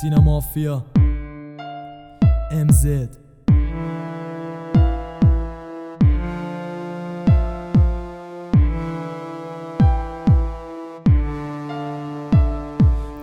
سینا مافیا. MZ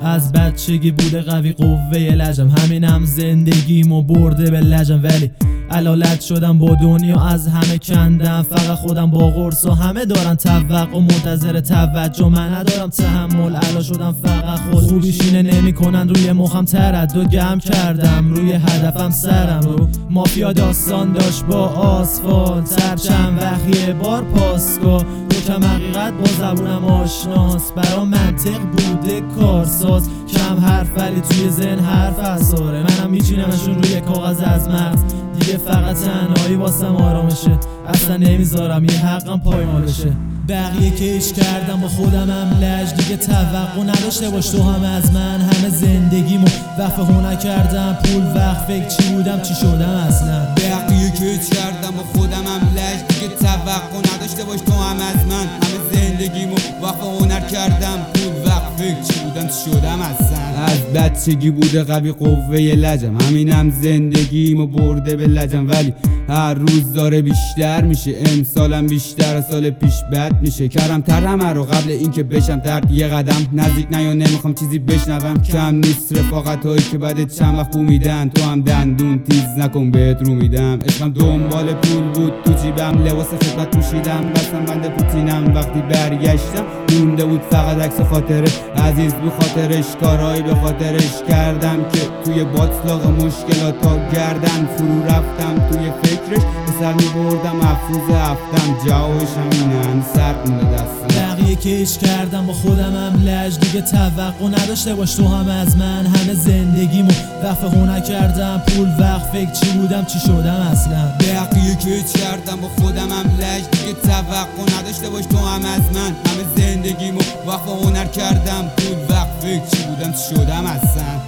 از بچگی بوده قوی قوه لجم. همینم زندگیمو برده به لجم. ولی علالت شدم با دنیا از همه کندم. فقط خودم با قرص و همه دارن توقع و منتظر توجه. من ندارم تحمل علا شدم فقط خود خوبیش اینه نمی‌کنن روی مخم تردد گم کردم. روی هدفم سرم رو مافیا داستان داشت با آسفالت هر چند وقت یه بار پاسگاه کم حقیقت با زبونم آشناس. برا منطق بوده کارساز. کم حرف ولی توی ذهن حرف اثاره منم میچینمشون روی کاغذ از مغز. دیگه فقط تنهایی واسم آرامشه. اصلا نمی‌ذارم یه حقم پایمال بشه. بقیه کیش کردم با خودم هم لج. دیگه توقع نداشته باش تو هم از من همه زندگیمو. وقف نکردم پول وقت فکر چی بودم چی شدم اصلا. بقیه کیش کردم با خودم هم لج. دیگه توقع نداشته باش تو هم از من همه زندگیمو. وقف هنر کردم پول وقت فکر چی بودم چی شدم اصلا. از بچگی بوده قوی قوه لجم. همینم زندگیمو برده به لجم. ولی هر روز داره بیشتر میشه. امسالم بیشتر از سال پیش بد میشه. کردم تر همه رو قبل اینکه بشم. درد یه قدم نزدیک نیا نمی‌خوام چیزی بشنوم. کم نیست رفاقت هایی که بعد چند وقت بو میدن. تو هم دندون تیز نکن بهت رو میدم. عشقم دنبال پول بود. تو جیبم لباس خدمت پوشیدم. بستم بند پوتینم. وقتی برگشتم مونده بود فقط عکس خاطره عزیز. بی خاطرش کارهایی به خاطرش کردم که توی باطلاق مشکلات ها گردن. فرو رفتم توی فکرش به سر میبردم افروز هفتم جاهش همینن سرد مونده دستم. بقیه کیش کردم با خودم هم لج دیگه توقع نداشته باش تو هم از من همه زندگیمو وقف هنر کردم. پول وقت فکر چی بودم چی شدم اصلا. بقیه کیچ کردم با خودم هم لج دیگه توقع نداشته باش تو هم از من. همه زندگیمو وقف هنر کردم. پول وقت فکر چی بودم چی شدم اصلا.